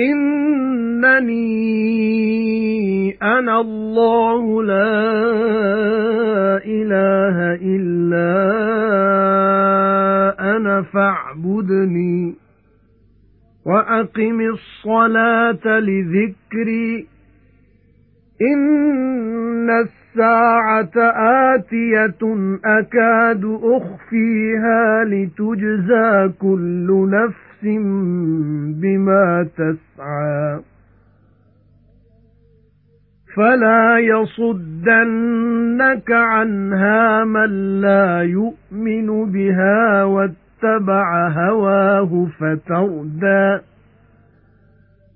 إِنَّنِي أَنَا اللَّهُ لَا إِلَٰهَ إِلَّا أَنَا فَاعْبُدْنِي وَأَقِمِ الصَّلَاةَ لِذِكْرِي. إِنَّ السَّاعَةَ آتِيَةٌ أَكَادُ أُخْفِيهَا لِتُجْزَى كُلُّ نَفْسٍ بِمَا تَسْعَى. فَلَا يَصُدَّنَّكَ عَنْهَا مَن لَّا يُؤْمِنُ بِهَا وَاتَّبَعَ هَوَاهُ فَتَرْدَىٰ.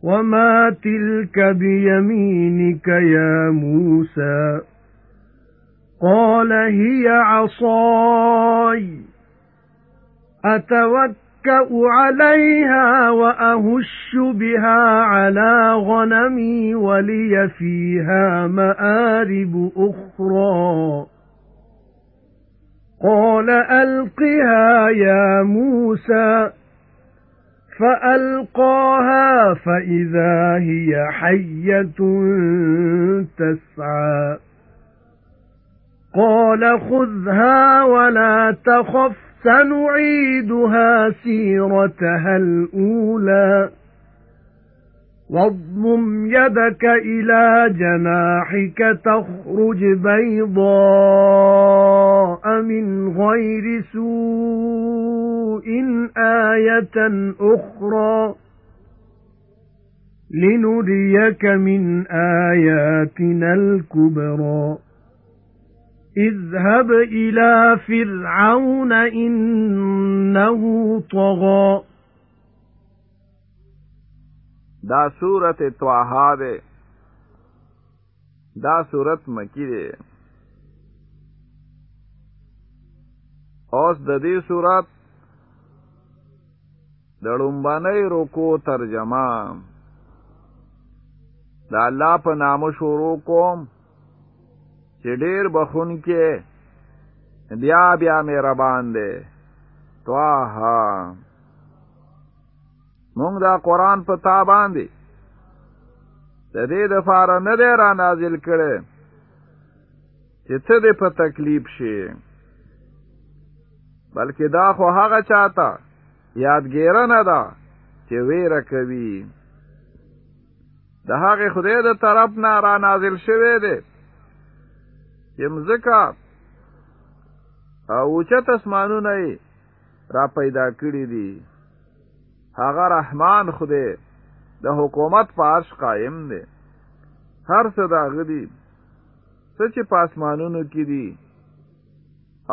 وَمَا تِلْكَ بِيَمِينِكَ يَا مُوسَى. قَالَ هِيَ عَصَايَ. أَتَوَكَّأُ عَلَيْهَا وَأَهُشُّ بِهَا عَلَى غَنَمِي وَلِيَ فِيهَا مَآرِبُ أُخْرَى. قَالَ أَلْقِهَا يَا مُوسَى. فَأَلْقَاهَا فَإِذَا هِيَ حَيَّةٌ تَسْعَى. قَالَ خُذْهَا وَلَا تَخَفْ. سَنُعِيدُهَا سِيرَتَهَا الْأُولَى. وَاضْمُمْ يَدَكَ إِلَى جَنَاحِكَ تَخْرُجْ بَيْضَاءَ مِنْ غَيْرِ سُوءٍ آيَةً أُخْرَى. لِنُرِيَكَ مِنْ آيَاتِنَا الْكُبْرَى. اذْهَبْ إِلَى فِرْعَوْنَ إِنَّهُ طَغَى. دا سورت طه ده دا سورت مکی ده اوس د دې سورت د لومبنۍ رکو ترجمه. د الله په نامو شروع کوم چې ډېر بخون کې بیا بیا مهربان دی طه مونږ دا قران په تا باندې. د دې د فار نه دی را نازل کړي چې څه دې په تکلیف شي. بلکې دا خو هغه چاته یادګیره نه ده چې ویره کوي. د هغه خدای د طرف نه را نازل شوی دی چې مزکا او چت اسمانونه را پیدا کړی دي. هغه رحمان خوده د حکومت په عرش قائم دی. هر څه دا غدي چې پاسمانونو کې دي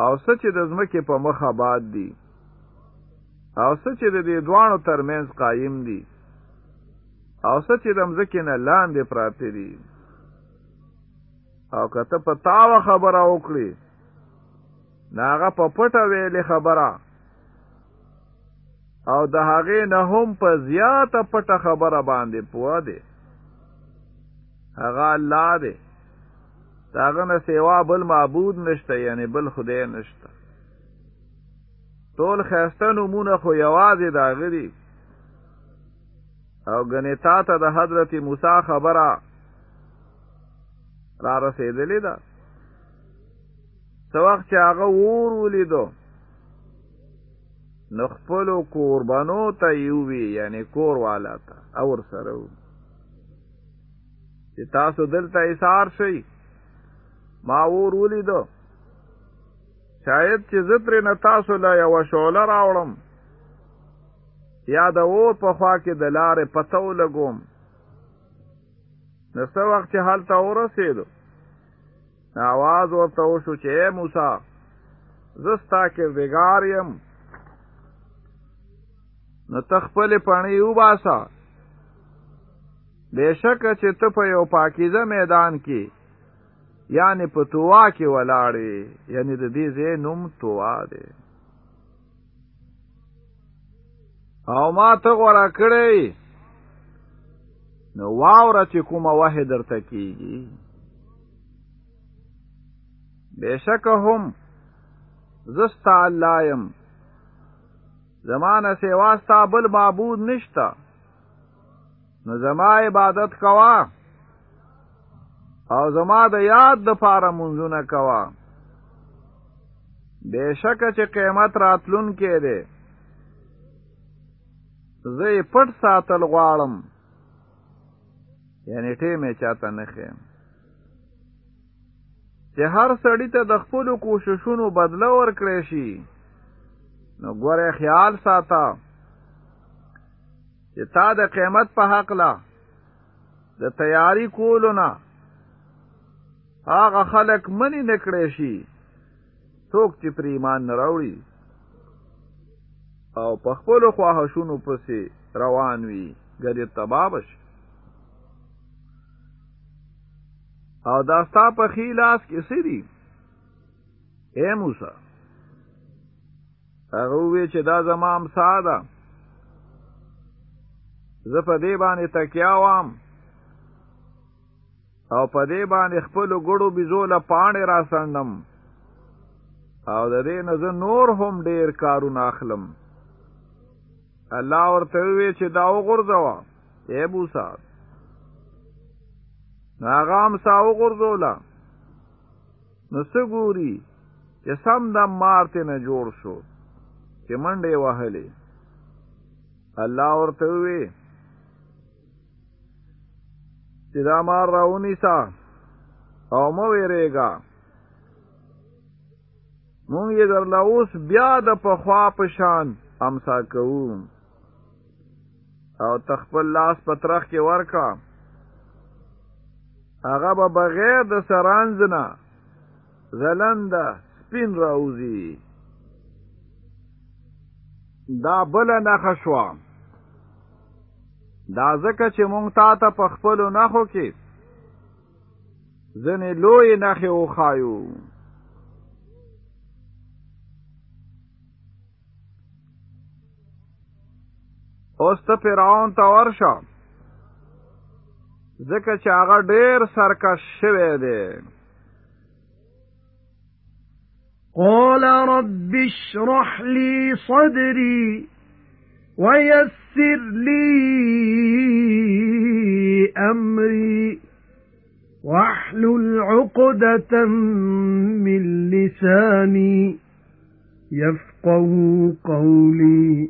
او چې د ځمکې په مخ آباد دي او چې د دې دوانو ترمنځ قائم دي او چې د ځمکې نه لاندې پراته دي او کته په تاوه خبره وکړي ناغه په پټه ویلې خبره. او د هغې نه هم په زیاته پټه خبره باندې پوه دی. هغه الله دی. داغه نه سیوا بل معبود نشته یعنی بل خدای نشته. ټول خیسته نمونه خو یوازې داغه دی او غنی تا ته د حضرت موسی خبره را رسیدلې ده. څو وخت چې هغه ور ولیدو نو خپل قربانو ته یووي یعنی کور والا ته اور سره چې تاسو دلته ایثار شئ ما ور ولیدو. شاید چې زتر نه تاسو لا یو شوله راوړم. یا د اور په خوا کې د لارې پتو لګوم. نو څو وخت چې حالت ورسېدو ناواز ورته وشو چې موسی زستا کې وګار يم نو تخپل پانی وباسا بشک چې ته په یو پاکیزه میدان کې یعنی په توا کې ولاړې یعنی د دې ځای نوم توا دی. او ما ته غورا کړی. نو واوره چې کومه وحې درته کېږي بشک هم زستا الله يم زمانه سیوا ستا بل معبود نشتا. نو زما عبادت کوا. او زما د یاد د پاره منځونه کوا. بشکه چې قیامت راتلون کې دی. زه پټ ساتل غواړم. یعنی ټیمه چاته نه خیم چې هر سړی ته د خپل کوششونو بدله ورکړي شي نو ګوره خیال ساته چې تا د قیامت په حق لا د تیاری کولو نه. هغه خلک منی نکړي شي څوک چې پر ایمان نه راوړي. او په خپل خواهشونو پسې روان وي ګرې تبابش او دا ستا په خیلاس کې سری اے موسی هغه وی چې دا زمام ساده زه په دې باندې تکیا وام او په دې باندې خپل ګړو بيزوله پاڼې را سندم او د دې نه نور هم ډیر کارونه اخلم. الله ورته وی چې دا وغورځوا اے موسی ناغام ساو غرزولا. نو سګوري چې سم د مارته نه جوړ شو. چې منډه وهلې الله ورته وی چې دا مار راونی سا. او مو ویریگا مونږ یې در لاوس بیا د پخوا پشان امسا کوو او تخپل لاس پترخ کې ورکا هغه به بغیر د سرانځ نه زلند سپین راوزی دا بل نه خشوا دا ځکه چې مونږ تا ته په خپلو نخو کې ځنې لوی نخې وخایو اوس ته فرعون ته ورشه ځکه چې هغه ډېر سرکش شوی دی. قال رب اشرح لي صدري ويسر لي أمري واحلل عقدة من لساني يفقه قولي.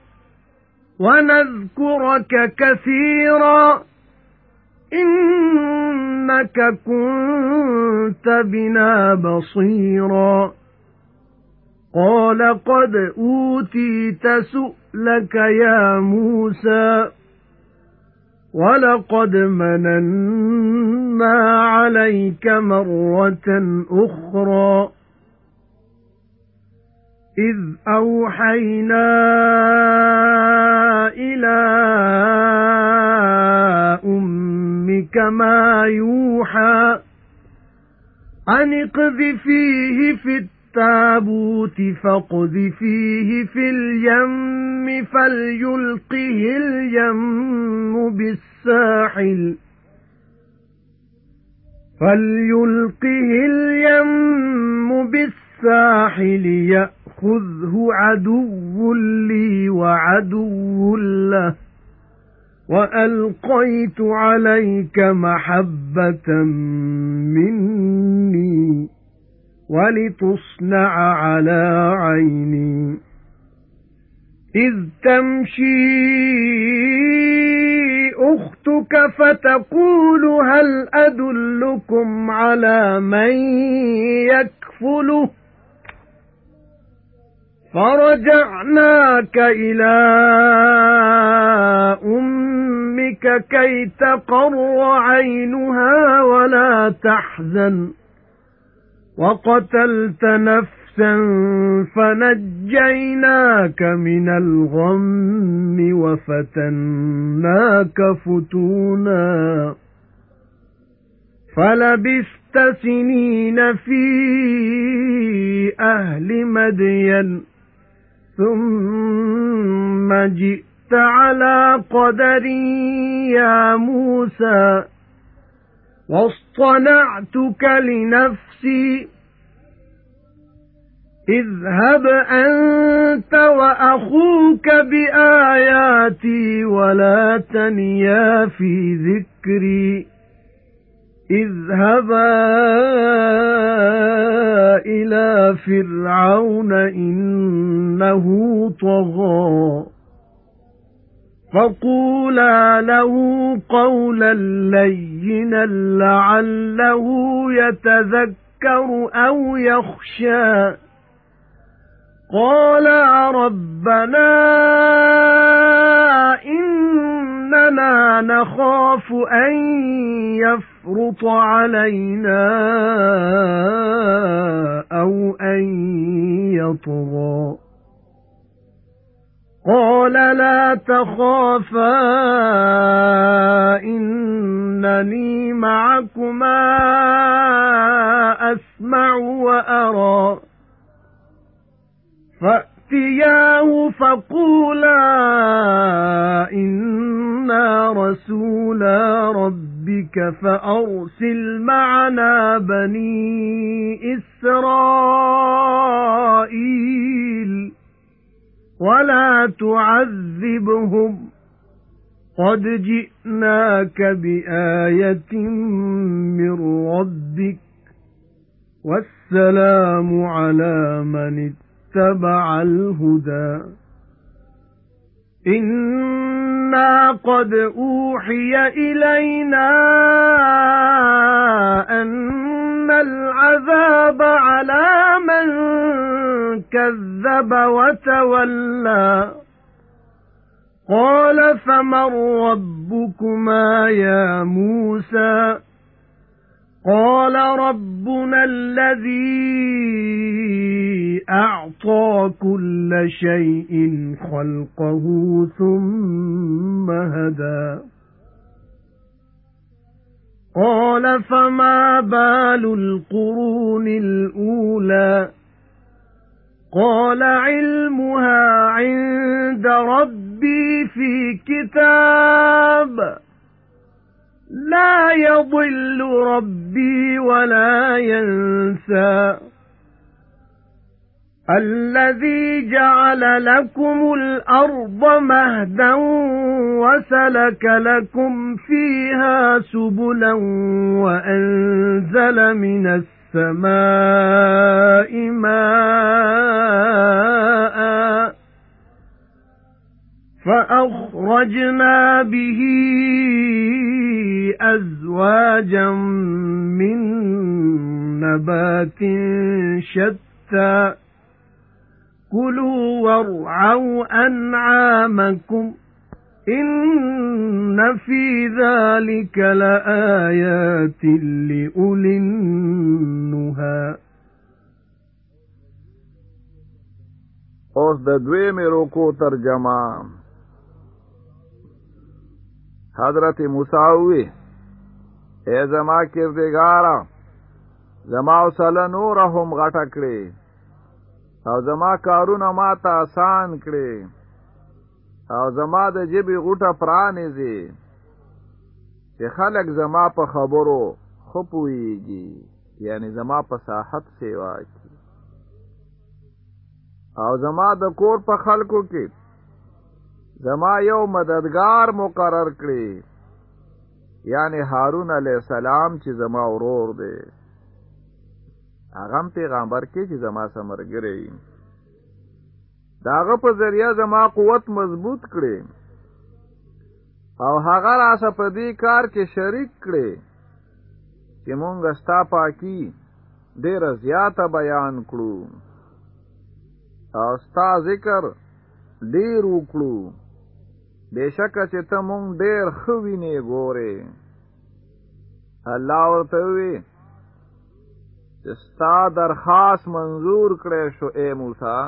ونذكرك كثيرا إنك كنت بنا بصيرا قال قد أوتيت سؤلك يا موسى وَلَقَدْ مَنَنَّا عَلَيْكَ مَرَّةً أُخْرَى إِذْ أَوْحَيْنَا إِلَى أُمِّكَ مَا يُوحَى أَنِ اقْذِفِيهِ فِي التابوت فاقذفيه في اليم فليلقه اليم بالساحل فليلقه اليم بالساحل يأخذه عدو لي وعدو له وألقيت عليك محبة مني وَلِتُصْنَعَ عَلَى عَيْنِي إِذْ تَمْشِي أُخْتُكَ فَتَقُولُ هَلْ أَدُلُّكُمْ عَلَى مَن يَكْفُلُهُ فَرَجَعْنَاكَ إِلَى أُمِّكَ كَيْ تَقَرَّ عَيْنُهَا وَلَا تَحْزَنَ. وَقَتَلْتَ نَفْسًا فَنَجَّيْنَاكَ مِنَ الْغَمِّ وَفَتَنَّاكَ فُتُونًا. فَلَبِثْتَ سِنِينَ فِي أَهْلِ مَدْيَنَ. ثُمَّ جِئْتَ عَلَى قَدَرٍ يَا مُوسَى وَاصْطَنَعْتُكَ لِنَفْسِي. اذهب أنت وأخوك بآياتي ولا تنيا في ذكري. اذهبا إلى فرعون إنه طغى فقولا له قولا لينا لعله يتذكر أو يخشى قَالَ رَبَّنَا إِنَّنَا نَخَافُ أَن يَفْرُطَ عَلَيْنَا أَوْ أَن يَطْغَى قَالَ لَا تَخَافَا إِنَّنِي مَعَكُمَا أَسْمَعُ وَأَرَى فَأْتِيَاهُ فَقُولَا إِنَّا رَسُولَا رَبِّكَ فَأَرْسِلْ مَعَنَا بَنِي إِسْرَائِيلَ وَلَا تُعَذِّبْهُمْ قَدْ جِئْنَاكَ بِآيَةٍ مِّن رَّبِّكَ وَالسَّلَامُ عَلَى مَنِ اتَّبَعَ الْهُدَى إِنَّا قَدْ أُوحِيَ إِلَيْنَا أَنَّ الْعَذَابَ عَلَى مَن كَذَّبَ وَتَوَلَّى. قَالَ فَمَن رَّبُّكُمَا يَا مُوسَى؟ قَالَ رَبُّنَا الَّذِي أَعْطَى كُلَّ شَيْءٍ خَلْقَهُ ثُمَّ هَدَى. قَالَ فَمَا بَالُ الْقُرُونِ الْأُولَى؟ قَالَ عِلْمُهَا عِندَ رَبِّي فِي كِتَابٍ. لا يضل ربي ولا ينسى. الذي جعل لكم الأرض مهدا وسلك لكم فيها سبلا وأنزل من السماء ماءً فَأَخْرَجْنَا بِهِ أَزْوَاجًا مِّن نَّبَاتٍ شَتَّى كُلُوا وَارْعَوْا أَنْعَامَكُمْ إِنَّ فِي ذَلِكَ لَآيَاتٍ لِأُولِي النُّهَى. اوس د دوی مې روکو ترجمه حضرت موسی وی اے زما کردگارا زما وسله نور هم غټه کړې او زما کارونه ما ته آسان کړې او زما د جبې غوټه پرانیزي چې خلک زما په خبرو خپويږي یعنی زما په صحت سیوا کی او زما د کور په خلکو کې زما یو مددگار مقرر کړی یعنی هارون علی السلام چې زما ورور دی. هغه پیغمبر کې چې زما سمرګری داغه په ذریعہ زما قوت مضبوط کړي. او هغه راسه په دې کار کې شریک کړي. چې مونږ ستا پاکي ډیر زیاته بیان کړو. او ستا ذکر ډیر وکړو بشکه چې ته مونږ ډېر خو وینې ګورې. الله ورته وی چې ستا درخواست منظور کړې شو اے موسی.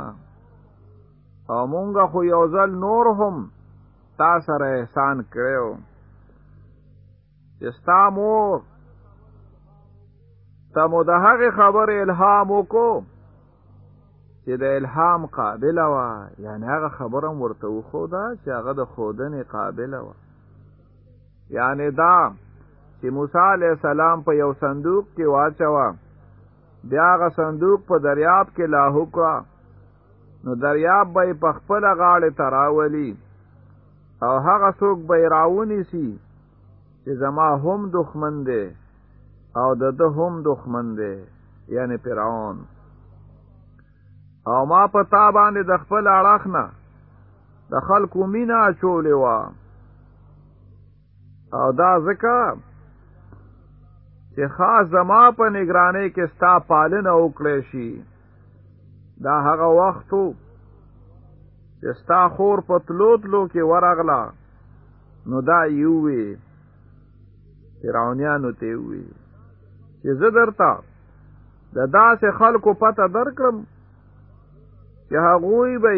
او مونږ خو یو ځل نور هم تا سره احسان کړو چې ستا مور ته مو د هغې خبرې الهام وکړو چې د الهام قابله وه. یعنی هغه خبره هم ورته وښوده چې هغه د ښودنې قابله وه. یعنی دا چې موسی علیه السلام په یو صندوق کې واچوه بیا هغه صندوق په دریاب کې لاهو کړه. نو دریاب به په خپل غاړه تراولي او هغه څوک به راونیسي چې زما هم دښمن دی او د ده هم دښمن دی یعنی فرعون او ما په تا باندې د خپل اړخ نه د خلکو مینا چولې و او دا ځکه چې خاص زما په نگرانی کې ستا پالنه وکړې شي. دا هغه وخت چې ستا خور په تلوتلو کې ورغلا نو دا یووي فرعونیانو ته وی چې زه درته د داسې خلکو پته درکړم چې هغوی به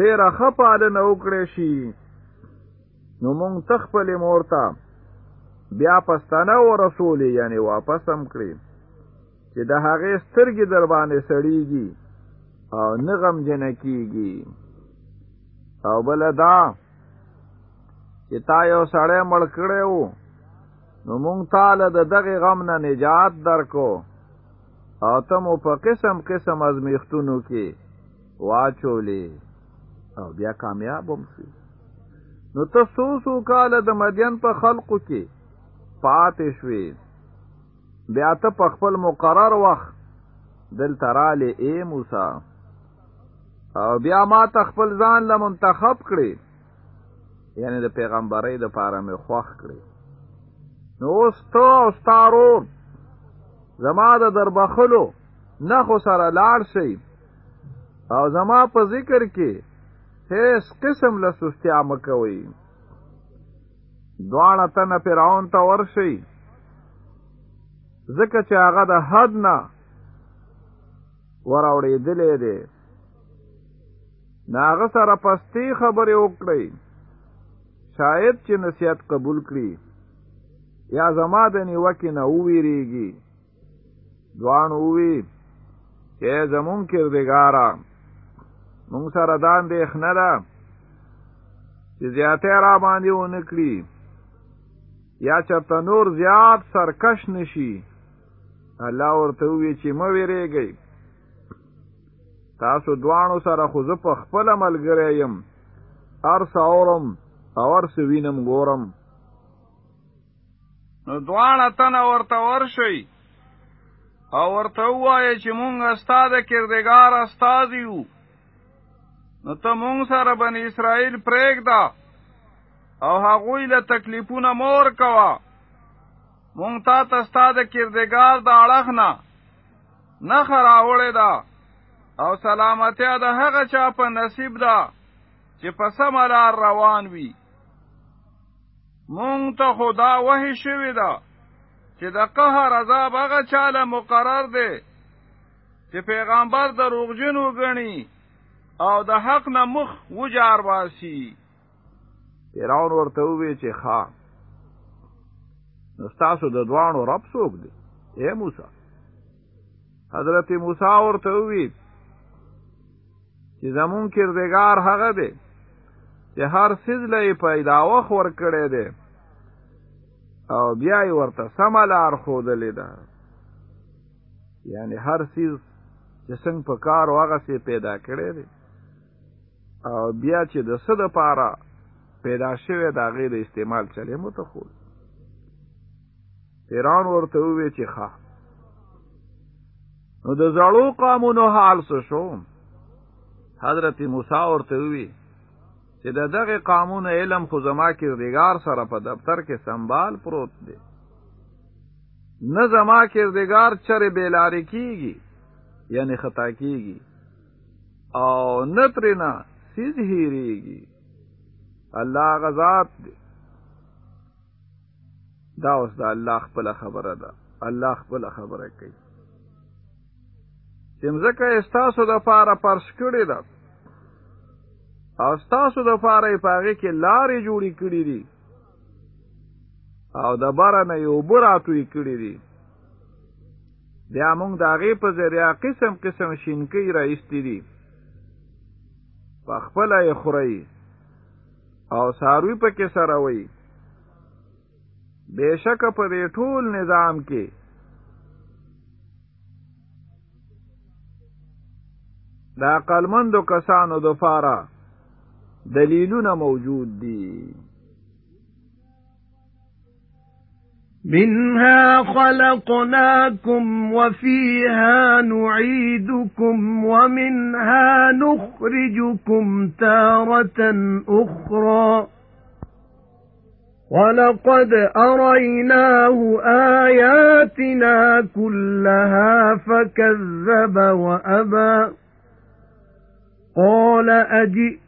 ډېره ښه پالنه وکړې شي نو مونږ تخپلې مور ته بیا پستانه و رسولې یعنی واپس هم کړی چې د هغې سترګې در باندې سړیږي او نه غمجن کیږي او بل دا چې تا یو سړی مړ کړی وو نو مونږ تاله د دغه غم نه نجات درکو او ته مو په قسم قسم ازمیختونو کې واچولې او بیا کامیاب هم شي نو ته سو کال د مدین په خلقو کې پاتې شوې بیا ته په خپل مقرر وخت دل تراله اے موسی. او بیا ما ته خپل ځان له منتخب کړي یعنی د پیغمبرۍ د پاره مې خوښ کړي نو اوس ته او ستا رور زما د دربخلو نه خو سره لاړ شي او زما په ذکر کې هیڅ قسم له سستیا مکوي دواړه تنه فرعون ته ورشي ځکه چې هغه د حد نه وراوړېدلې دی. ناغه سره پستی خبرې وکړي شاید چې نصیحت قبول کړي. یا زما د نیوکې نه وویریږي دوان ووی چې زمون کردګارا مونږ سره دان دې خنه ده چې زیاته را باندې ونکړي یا چرته نور زیات سرکش نشي الله ورته وی چې مو ویریږي تاسو دوانو سره خو زه په خپل ملګری یم. ارس اورم او ارس وینم ګورم. نو دوانه تنه ورته ورشي او ورته وایي چې مونږ استاد کردګار استاد یو. نو ته مونږ سره بنی اسرائیل پرېږده. او هغوی له تکلیفونه مور کوا مونږ تا ته استاد کردګار د اړخ نه نه خراوړې ده. او سلامتیا د هغه چا په نصیب ده چې په سمه روان وي. مونږ ته خدا وحی شوی ده چې د قهر عذاب هغه چاله مقرر دی چې پیغمبر دروغجن وګڼي او د حق نه مخ وجار باسي فرعون ورته وی چې ښا نو تاسو د دوانو رب څوک دی؟ اے موسی. حضرت موسی ورته وی چې زمون کردگار هغه دی چې هر سیز لې پیدا وخ ور کړی دی او بیا یې ورته سملار خودلې ده. یعنی هر سیز چې څنګه په کار واغه سي پیدا کړی دی. او بیا چې د صد پاره پیدا شوی دا غیر استعمال چلے متخول فرعون ورته وی چې ښه. نو د زړو قانونو حال څه شو؟ حضرت موسی ورته وی چې د دغه قانون علم خو زما کردګار سره په دفتر کې سنبال پروت دی. نه زما کردګار چرې بیلاری کیږي یعنی خطا کیږي او نه ترېنه سیز هیریږي. الله غزاد دی. دا اوس د الله خپل خبره ده. الله خپل خبره کوي. چې مزکه استاسو د پاره پرش کړی ده او استاسو د پاره پاغه کې لارې جوړې کړې دي. او د بار نه یو براتوي کړې دي. بیا موږ د هغې په ذریعه قسم قسم شینکۍ رایستې دي. په خپله یې خورئ او ساروی پکې سره وي بېشکه په دې ټول نظام کې د عقلمندو کسانو د فاره دلیلونه موجود دي. منها خلقناكم وفيها نعيدكم ومنها نخرجكم تارة أخرى. ولقد أريناه آياتنا كلها فكذب وأبى. قال أجئ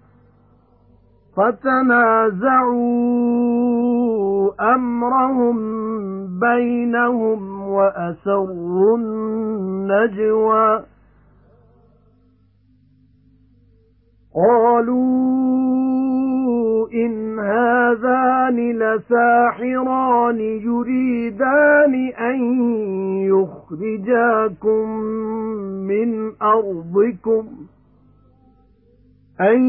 فَتَنَازَعُوا أَمْرَهُم بَيْنَهُمْ وَأَسَرُّوا النَّجْوَى. قَالُوا إِنْ هَذَانِ لَسَاحِرَانِ يُرِيدَانِ أَن يُخْرِجَاكُم مِّنْ أَرْضِكُمْ. أَن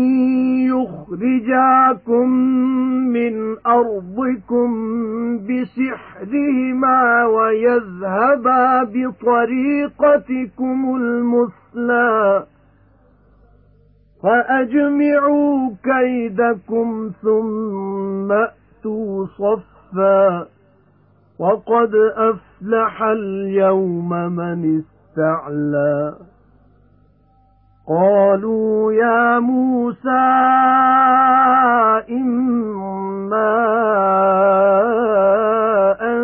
يُخْرِجَاكُم مِّنْ أَرْضِكُمْ بِسِحْرِهِمَا وَيَذْهَبَا بِطَرِيقَتِكُمُ الْمُثْلَى فَأَجْمِعُوا كَيْدَكُمْ ثُمَّ أْتُوا صَفًّا وَقَدْ أَفْلَحَ الْيَوْمَ مَنِ اسْتَعْلَى قَالُوا يَا مُوسَى إِمَّا أَن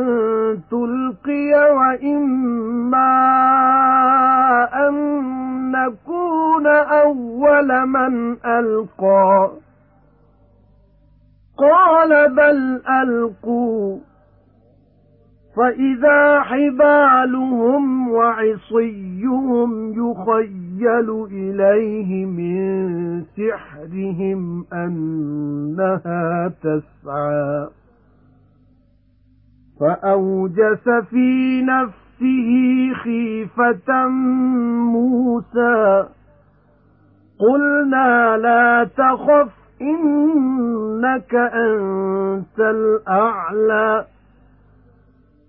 تُلْقِيَ وَإِمَّا أَن نَّكُونَ أَوَّلَ مَنْ أَلْقَى. قَالَ بَلْ أَلْقُوا. فَإِذَا حِبَالُهُمْ وَعِصِيُّهُمْ يُخَيَّلُ إِلَيْهِ مِنْ سِحْرِهِمْ أَنَّهَا تَسْعَى. فَأَوْجَسَ فِي نَفْسِهِ خِيفَةً مُوسَى. قُلْنَا لَا تَخَفْ إِنَّكَ أَنْتَ الْأَعْلَى.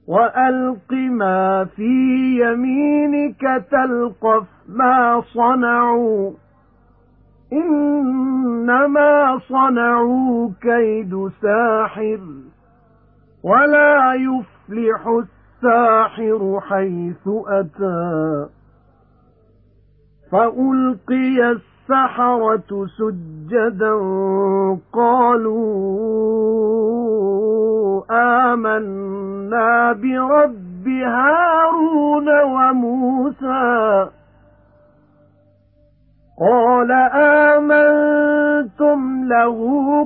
وَأَلْقِ مَا فِي يَمِينِكَ تَلْقَفْ مَا صَنَعُوا. إِنَّمَا صَنَعُوا كَيْدُ سَاحِرٍ وَلَا يُفْلِحُ السَّاحِرُ حَيْثُ أَتَى. فَأُلْقِيَ السَّحَرَةُ سُجَّدًا قَالُوا آمَنَّا بِرَبِّ هَارُونَ وَمُوسَى. قَالَ آمَنْتُمْ لَهُ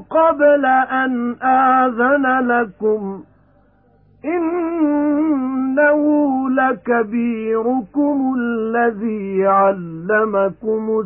قَبْلَ أَنْ آذَنَ لَكُمْ. إِنَّهُ لَكَبِيرُكُمُ الَّذِي عَلَّمَكُمُ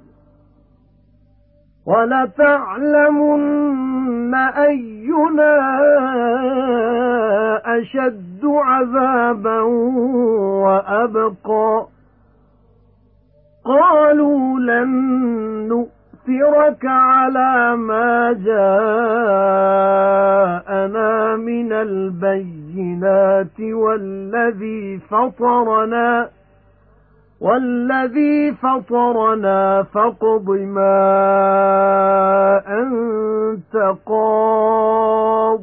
وَلَتَعْلَمُنَّ أَيُّنَا أَشَدُّ عَذَابًا وَأَبْقَى. قَالُوا لَن نُؤْثِرَكَ عَلَى مَا جَاءَنَا مِنَ الْبَيِّنَاتِ وَالَّذِي فَطَرَنَا. وَالَّذِي فَطَرَنَا فَاقْضِ مَا أَنْتَ قَاضٍ.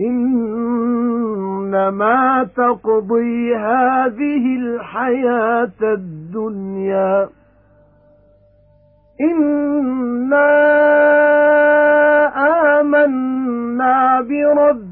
إِنَّمَا تَقْضِي هَذِهِ الْحَيَاةَ الدُّنْيَا. إِنَّا آمَنَّا بِرَبِّنَا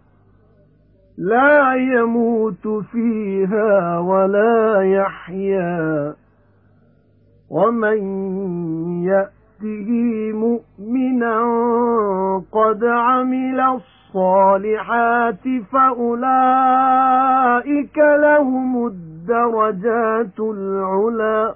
لَا يَمُوتُ فِيهَا وَلَا يَحْيَى وَمَن يَأْتِهِ مُؤْمِنًا قَدْ عَمِلَ الصَّالِحَاتِ فَأُولَئِكَ لَهُمُ الدَّرَجَاتُ الْعُلَى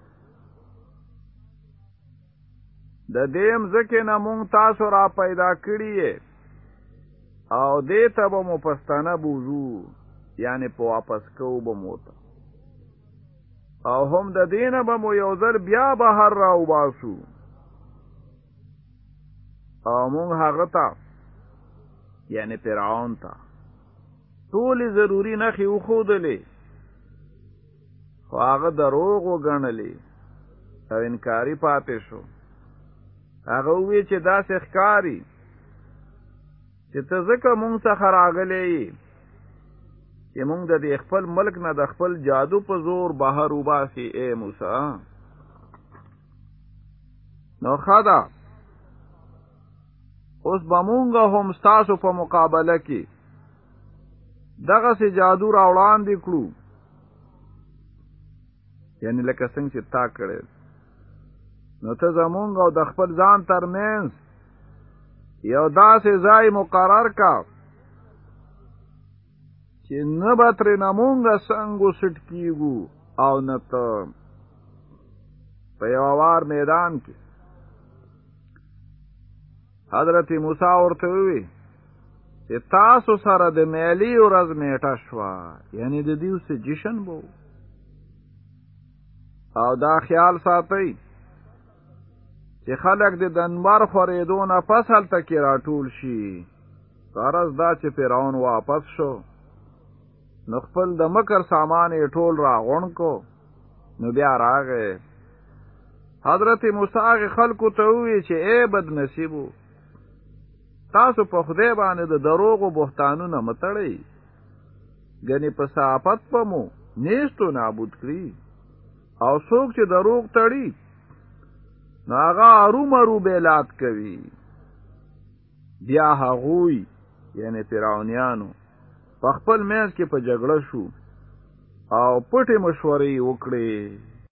د دیم ځکه نه مونږ تاسو را پیدا کړی او دې ته به مو پښتانه بوزو یعنی په واپس کوو به مو ته. او هم د دینه به مو یو ځل بیا بهر را وباسو. او مونږ هغه ته یعنی فرعون ته ټول ضروری نخي وخودلې خو هغه دروغ وګڼلې او انکاری پاتې شو هغه وی چې دا ښکاری چې ته ځکه مونږ څخه راغلې چې مونږ د خپل ملک نه د خپل جادو په زور بهر وباسي اے موسی. نو خدا اوس به مونږ هم ستاسو په مقابله کې دغه سي جادو را وړاندې کړو. یعنی لکه څنګه چې تا کړې نو ته زمونږ او د خپل ځان ترمنځ یو داسې ځای مقرر کا چې نه به ترې نه مونږه څنګه سټ کیږو او نه ته. په یو وار میدان کې. حضرت موسی ورته وی چې تاسو سره د میلی ورځ میټه شوه یعنی د دیو سه جشن بو او دا خیال ساتئ چې خلک د دنبر خورېدو نه پس هلته کې راټول شي. غرض دا چې فرعون واپس شو. نو خپل د مکر سامان یې ټول راغون کو. نو بیا راغې حضرت موسی خلکو ته وی چې اے بد نصیبو تاسو په خدای باندې د دروغ او بهتانونو متړی غني په صحافت پمو نیستو نابود کړی او څوک چې دروغ تړي نو هغه ارو مرو بیلات کوي. بیا هغوی یعنی فرعونیانو په خپل میز کې په جګړه شو او پټې مشورې وکړې